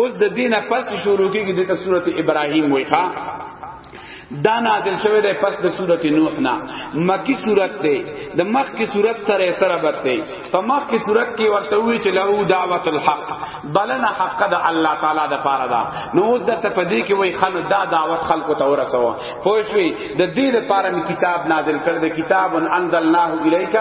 اوس د دینه پس شروع کیږي د سورته ابراهیم وای ښا دا نازل شوه ده پس د سورت نوح نا مکی سورت ده د مخ کی سورت سره سره بته په مخ کی سورت کې ورته وی چې له دعوت الحق بلنا حق د الله تعالی د پاره دا نو د ته پدې کې وای خل دا دعوت خلق ته ورسو پوښوي د دې لپاره می کتاب نازل کړ د کتاب انزلناه الیک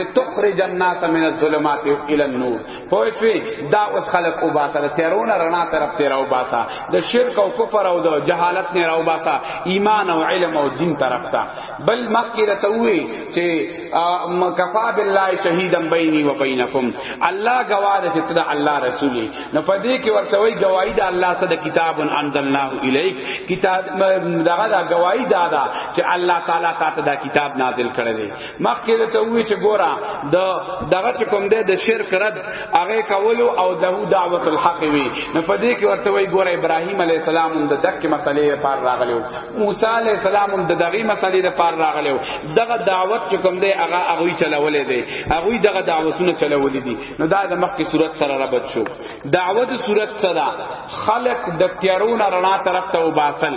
لتخرج الناس من الظلمات الى النور پوه شوې دا اوس خلق او باسه د تیرونه رڼا طرف ته راو باسه د شرک او کفر او د جهالت نه راو باسه ایمان او علم او دین طرف ته بل مخکې ته وی چې کفا بالله شهیدا بیني و بینکم الله گواه دې چې دا الله رسول نه پدې کې ورته وی گواہی دا الله صد کتاب انزلناه الیک کتاب دغه دا گواہی دا دا چې الله تعالی تاسو دا کتاب نازل کړی مخکې د ته وی چې ګورا د دغه چې کوم ده د شرک رد هغه کولو او له دعوت الحق وی نه پدې کې ورته وی ګورا ابراهیم علی السلام د دغه مسلې لپاره راغلو موسی علی السلام د دغه مسلې لپاره راغلو دغه دعوت چې کوم ده هغه هغه چلولې دی هغه دغه دعوتونه چلولې دي نو دا د مخکې صورت سره رابط شو دعوت صورت سره خلق د تیارونه رڼا طرف ته وباسل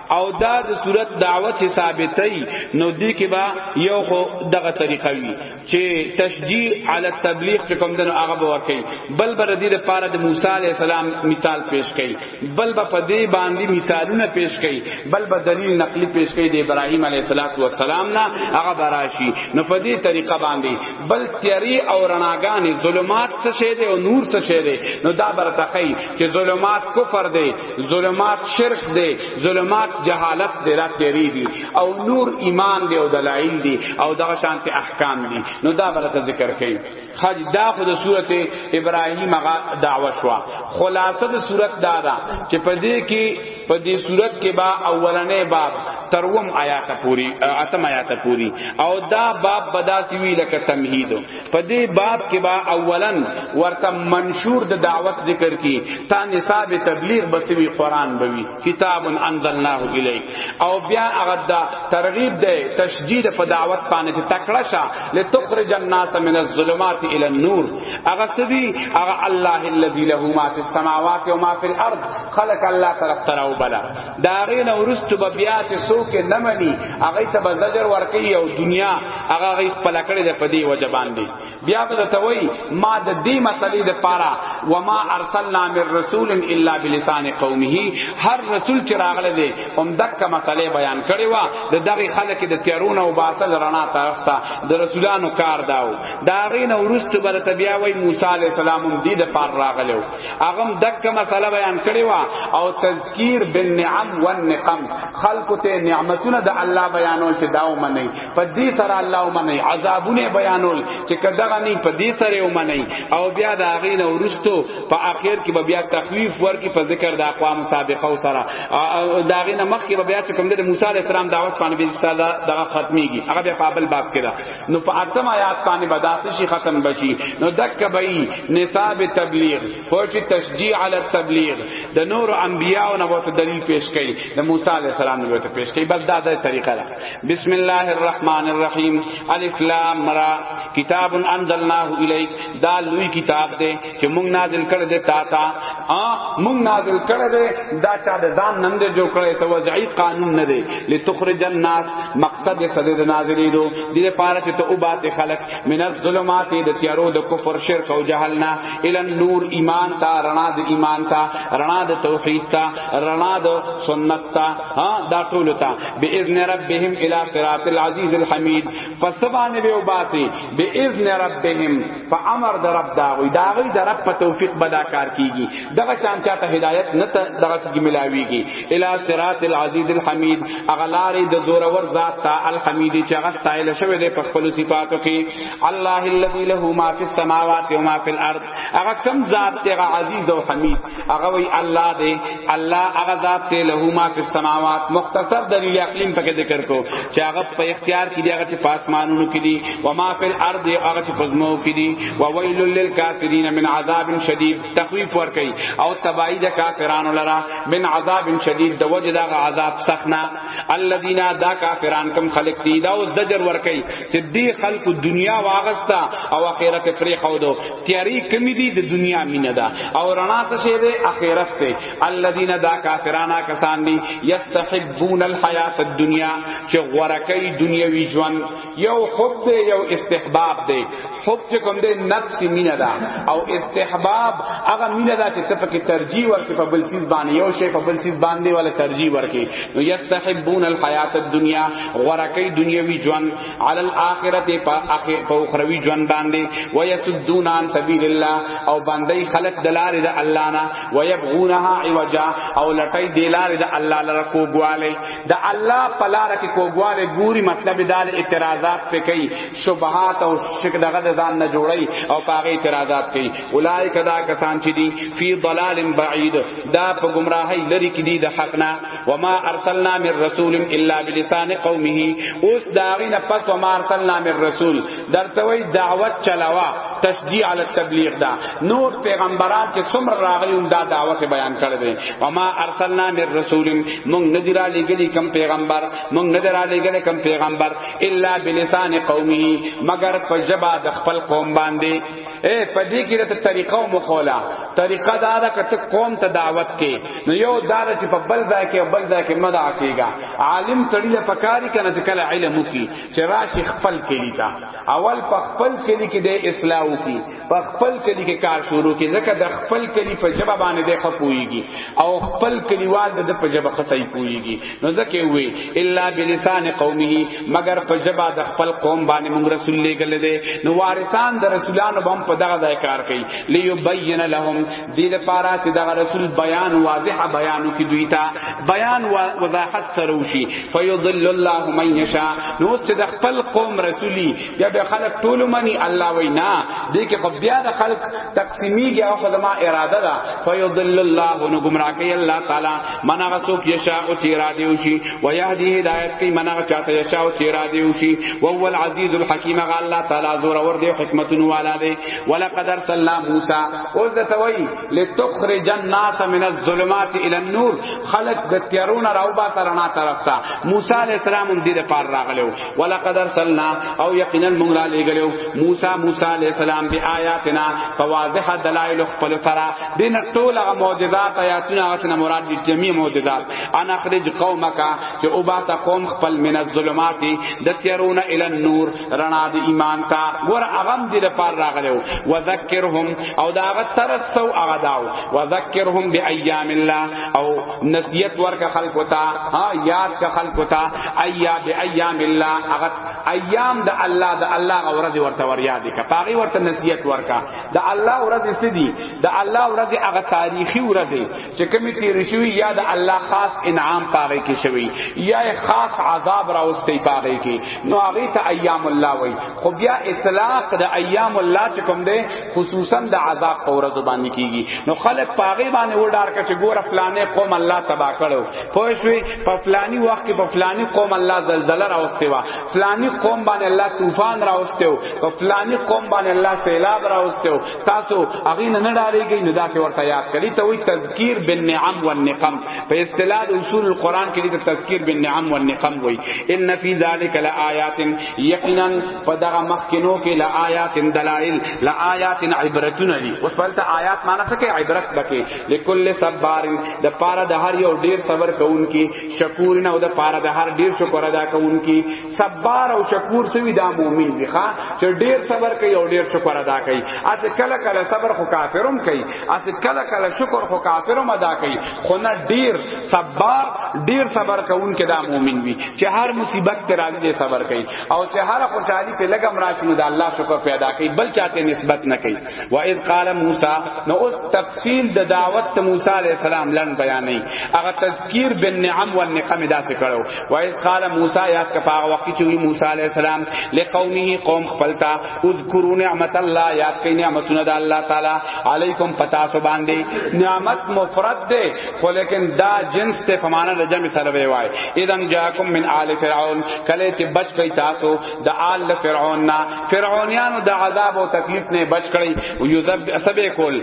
او دا د صورت دعوت چې ثابتای نو دی کې با یو خو دغه طریقه وی چې تشجیع علی التبلیغ چې کوم دنو هغه ورکي بل بر دې لپاره د موسی علی السلام مثال پیش کړي بل به په دې باندې مثالونه پیش کړي بل به دلیل نقلی پیش کړي د ابراهیم علی السلام نه هغه براشي نو په دې طریقه باندې بل تیری او رڼاګانې ظلمات څه شه دي او نور څه شه دي نو دا برتخی چې ظلمات کفر دی ظلمات شرک دی ظلمات جهالت دی را تیری دی او نور ایمان دی او دلایل دی او دا شانت احکام دی نو دا برته ذکر کړي خج دا خو د سورته ابراهیم غا دعوا شو خلاصه د سورته دا دا چې په دې کې په دې صورت کې با اولنې باب تروم آیات پوری اتم آیات پوری او دا باب بداسی وی لکه تمهید په دې باب کې با اولن ورته منشور د دعوت ذکر کی تا نصاب تبلیغ بسوی قران بوي کتاب انزلناه الیک او بیا هغه دا ترغیب ده تشجید په دعوت باندې چې تکړه شه لتخرج الناس من الظلمات الى النور هغه سدي هغه الله الذي له ما في السماوات وما في الارض خلق الله طرف تراو بلا دا غي نه ورستو به بیا ته سوک نه مني هغه ته به زجر ورکي او دنیا هغه غي خپل کړي د پدی وجه باندې بیا به ته وای ما د دې مسلې د پاره و ما ارسلنا من رسول الا بلسان قومه هر رسول چې راغله دي هم دک مسلې بیان کړي وا د دغه خلک د تیرونه او باسل رڼا طرف ته د رسولانو کار داو دا غي نه ورستو به ته بیا وای موسی عليه السلام دې د پاره راغلو هغه دک مسله بیان کړي وا او کیر بالنعم والنقم خلق ته نعمتونه د الله بیانول چې داو منی په دې سره الله منی عذابونه بیانول چې کداغه نه په دې سره ومنی او بیا د هغه نه ورستو په اخر کې به بیا تخفیف ورکی په ذکر د اقوام سابقه او سره د هغه نه مخ کې به بیا چې کوم د موسی علی السلام دعوت باندې به رساله دغه ختمیږي هغه بیا په بل باب کې دا نو په اتم آیات باندې بداسه شي ختم بشي نو دک بئی نصاب تبلیغ خو چې تشجیع علی التبلیغ د نور انبیاء او نبوت دلیل پیش کړي د موسی علی السلام نه ته پیش کړي بس دا د طریقه ده بسم الله الرحمن الرحیم الف لام را کتاب انزلناه الیک دا لوی کتاب دی چې موږ نازل کړی دی تا تا موږ نازل کړی دی دا چا د ځان نن دی جوړ کړی ته وضعی قانون نه دی لتخرج الناس مقصد یې صدې د نازلې دو دې لپاره چې ته او باسه خلق من الظلمات د تیارو د کفر شرک او جهل نه الى النور ایمان تا رڼا د ایمان تا رڼا د توحید تا رڼا د سنت تا ها دا ټول تا باذن ربهم الى صراط العزیز الحمید فسبانه به وباسي باذن ربهم فامر در رب دا وی دا وی در رب په توفیق بدا کار کیږي دغه شان چاته هدایت نه ته دغه کی ملاویږي الى صراط العزیز الحمید اغلار د زورور ذات تا الحمید چې هغه ستایل شوی دی په خپل صفاتو کې الله الذي له ما في السماوات وما في الارض هغه کم ذات ته عزیز او حمید هغه وی الله دی الله هغه ذات ته له ما في السماوات مختصر دلیل اقلیم پکې ذکر کو چې هغه په اختیار کې دی هغه چې پاسمانونو کې دی و ما في الارض هغه چې پزمو کې دی و ویل للکافرین من عذاب شدید تخویف ور کوي او تبعید کافرانو لرا من عذاب شدید د وجه دا عذاب سخنا الذين دا کافران کم خلق دي دا او زجر ور کوي چې دی خلق دنیا واغستا او اخرت پرې خو دو تیاری کمی دي د دنیا مینه ده او رڼا څه شه ده اخرت ته الذين دا کافران کسان دي یستحبون الحیات الدنیا چې غورکې دنیوي ژوند یو حب دی یو استحباب دی حب چې کوم دی نفس مینه ده او استحباب هغه مینه ده چې تفکه ترجیح ورکې په بل چیز باندې یو شی په بل چیز باندې ولا ترجیح ورکې نو یستحبون الحیات الدنیا ورکی دنیوي ژوند علی الاخرته په اخر په اخروی ژوند باندې ويسدون عن سبیل الله او باندې خلق دلار د الله نه ويبغونها عوجا او لټي دلار د الله لره کوګواله د الله پلار کې کوګواله ګوري مطلب دا اعتراضات په کوي شبهات او شک دغه ځان نه جوړي او پاغه اعتراضات کوي اولایک دا کسان چې دي فی ضلال بعید دا په گمراهی لري کې دي د حق نه و ما ارسلنا من رسول الا بلسان قومه اوس داغه نه پس و ما ارسلنا من رسول درته وی دعوت چلاوا تشجیع علی التبلیغ دا نور پیغمبران چې څومره راغلی هم دا دعوت بیان کړی دی و ما ارسلنا من رسول مونږ نه دی را لګلی کم پیغمبر مونږ نه دی را لګلی کم پیغمبر الا بلسان قومه مگر په جبا د خپل قوم باندې اے پدې کې د طریقو مخولا طریقه دا ده کته قوم ته دعوت کې نو یو دار چې په بل ځای کې بل ځای کې مدعا کیږي عالم تړي له پکاري کنه چې کله علم وکي چې راشي خپل کلی تا اول په خپل کلی کې د اصلاح وکي په خپل کلی کې کار شروع کړي ځکه د خپل کلی په جبه باندې د خپويږي او خپل کلیوال د په جبه خصي پويږي نو ځکه وي الا بلسان قومه مگر په جبه د خپل قوم باندې موږ رسول لګل دي نو وارثان د رسولانو هم په دغه ځای کار کوي ليبين لهم دې لپاره چې دا رسول بیان واضح بیان کی دوی ته بیان و وضاحت سره وشي فیضل الله من یشاء نو چې د خپل قوم رسولي یا به خلق ټول منی الله وینا دې کې په بیا د خلق تقسیمیږي او خدما اراده ده فیضل الله نو گمراه کوي الله تعالی من هغه څوک یشاء او چې را دی وشي و یهدی هدایت کوي من هغه چاته یشاء او چې را دی وشي او هو العزیز الحکیم هغه الله تعالی زور اور دی حکمتونو والا دی ولقد ارسلنا موسی اوس د توي لتخرج الناس من الظلمات الى النور خلق د تیارونه راوبا ترنا طرف ته موسی علی السلام دې د پار راغلو ولقد ارسلنا او یقینا موږ را لګلو موسی موسی علی السلام به آیاتنا فواضح دلائل خپل سرا دین ټول هغه معجزات آیاتونه هغه مراد دي جميع معجزات انا اخرج قومک چې او با تا قوم خپل من الظلمات د تیارونه الى النور رڼا د ایمان تا ګور اغم دې لپاره راغلو وذکرهم او دا هغه ترت سو هغه داو وذکرهم بایام الله او نصیحت ورک خلق تا ها یاد کا خلق تا ایا بایام الله هغه ایام د الله د الله غورز ورته ور یاد کا پاغي ورته نصیحت ورکا د الله ورځ سدي د الله ورځ هغه تاریخي ورځ چې کمی تیر شوی یا د الله خاص انعام پاره کې شوی یا خاص عذاب راوستي پاره کې نو هغه ته ایام الله وای خو بیا اطلاق د ایام الله چې کوم دی خصوصا د عذاب په ورځ باندې کیږي نو خلک پاره باندې وډار کړي چې ګوره فلانه قوم الله تبا کړو پوه شوی په فلانی وخت کې په فلانی قوم الله زلزلہ راوستي وا فلانی قوم باندې الله طوفان راوستي او فلانی قوم باندې الله سیلاب راوستي تاسو هغه نه نه ډاریږي نو دا په ورته یاد کړي ته وي تذکیر بالنعم والنقم په اصطلاح اصول القرآن کې د تذکیر بالنعم والنقم وي ان فی ذلک لآیات یقینا پدغه مخکینو کې لآیات دلائل لآیات عبرتون دي اوس پلته آیات معنی څه کې عبرت بکې لکل صبار د پاره د هر یو ډیر صبر کوونکی شکور نه او د پاره د هر ډیر شکر ادا کوونکی صبر او شکور سوی دا مؤمن دی ښا چې ډیر صبر کوي او ډیر شکر ادا کوي اته کله کله صبر خو کافرم کوي اته کله کله شکر خو کافرم ادا کوي خو نه ډیر صبر ډیر صبر کوونکې دا مؤمن وي چې هر مصیبت سره راځي صبر کوي او چې هر خوشحالي په لګم راشي نو دا الله شکر پیدا کوي بل چاته نسبت نه کوي و اذ قال موسی نو اوس تفصیل د دعوت ته موسی علیہ السلام لن بیانې هغه تذکیر بالنعم والنقم دا څه کړو و اذ قال موسی یا اس کفا وقت چې وی موسی علیہ السلام لقومه قوم خپلتا اذکروا نعمت الله یاد کړئ نعمتونه د الله تعالی علیکم پتا سو باندې نعمت مفرد ده خو لیکن دا جنس ته فمانه د جمع سره وی وای اذن جاکم من آل فرعون کله چې بچ پي تاسو د آل فرعون نا فرعونیانو د عذاب او تکلیف نه بچ کړي او یذب سبه کول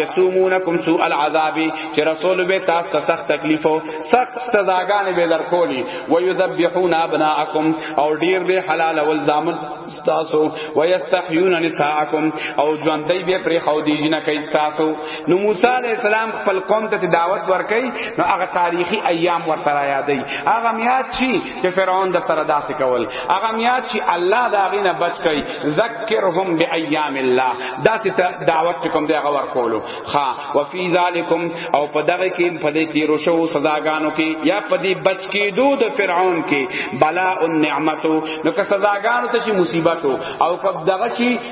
یسومونکم سوء العذاب چې رسول به تاسو ته سخت تکلیف او سخت سزاګانې به درکولي و یذبحون ابناءکم او ډیر به حلال ول زامن تاسو و یستحیون نساءکم او ژوندۍ به پرې خو دی جنہ کوي تاسو نو موسی علی السلام خپل قوم ته دعوت ورکړي نو هغه تاریخی ایام ورته را یادې هغه میات شي چې فرعون د سره داسې کول هغه میاد چې الله دا غینه بچ کړي ذکرهم بایام الله داسې دعوت چې کوم دی هغه ورکولو ها وفي ذالکم او په دغه کې په دې تیرو شو سزاګانو کې یا په دې بچ کېدو د فرعون کې بلا النعمتو نو که سزاګانو ته چې مصیبت او کب دغه چې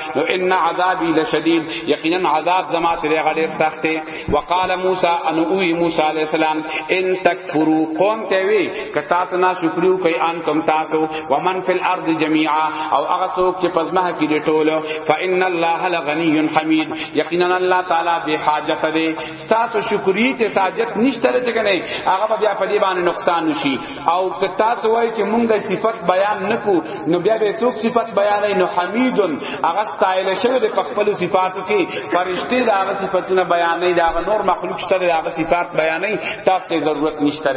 نو ان عذابی لشدید یقینا عذاب زما چې هغه ډیر سخت دی وقال موسی ان اوی موسی علی السلام ان تکفروا قوم ته وی ک تاسو نه شکریو کوي ان تم تاسو ومن فی الارض جميعا او هغه څوک چې پزما کې دی ټولو فان الله لغنی حمید یقینا الله تعالی به حاجت دی تاسو شکرې ته تاجت نشته چې کنه هغه بیا په دې باندې نقصان نشي او که تاسو وایي چې مونږ د صفت بیان نکو نو بیا به څوک صفت بیان نو حمیدن هغه ستایل شوی د خپل صفاتو کې فرشته دا هغه صفاتونه بیان نه دا نور مخلوق شته دا هغه صفات بیان نه تاسو ته ضرورت نشته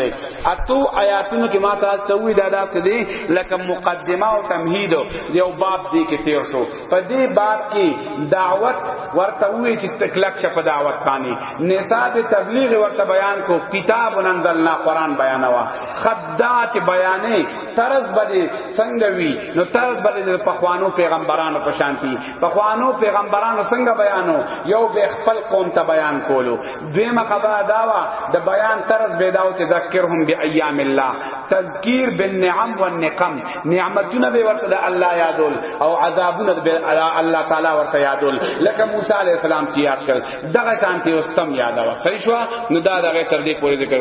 اتو آیاتونو کې ما تاسو ته وی دا دا څه دي لکه مقدمه او تمهید یو باب دی کې تیر شو په دې باب کې دعوت ورته وی چې تکلک شه په دعوت باندې نصاب تبلیغ ورته بیان کو کتاب انزلنا قران بیانوا خدا چې بیانې طرز باندې څنګه وی نو طرز باندې په خوانو پیغمبرانو په شانتی په خوانو پیغمبرانو څنګه بیانو یو به خپل قوم ته بیان کولو دیمه خبره داوا د بیان طرز به داو چې ذکرهم بی ایام الله تذکیر بالنعم والنقم نعمتونه به ورته د الله یادول او عذابونه به الله تعالی ورته یادول لکه موسی علی السلام چې یاد کړ دغه شانتی واستم یادوه صحیح شو نو دا دغه تر دې پورې ذکر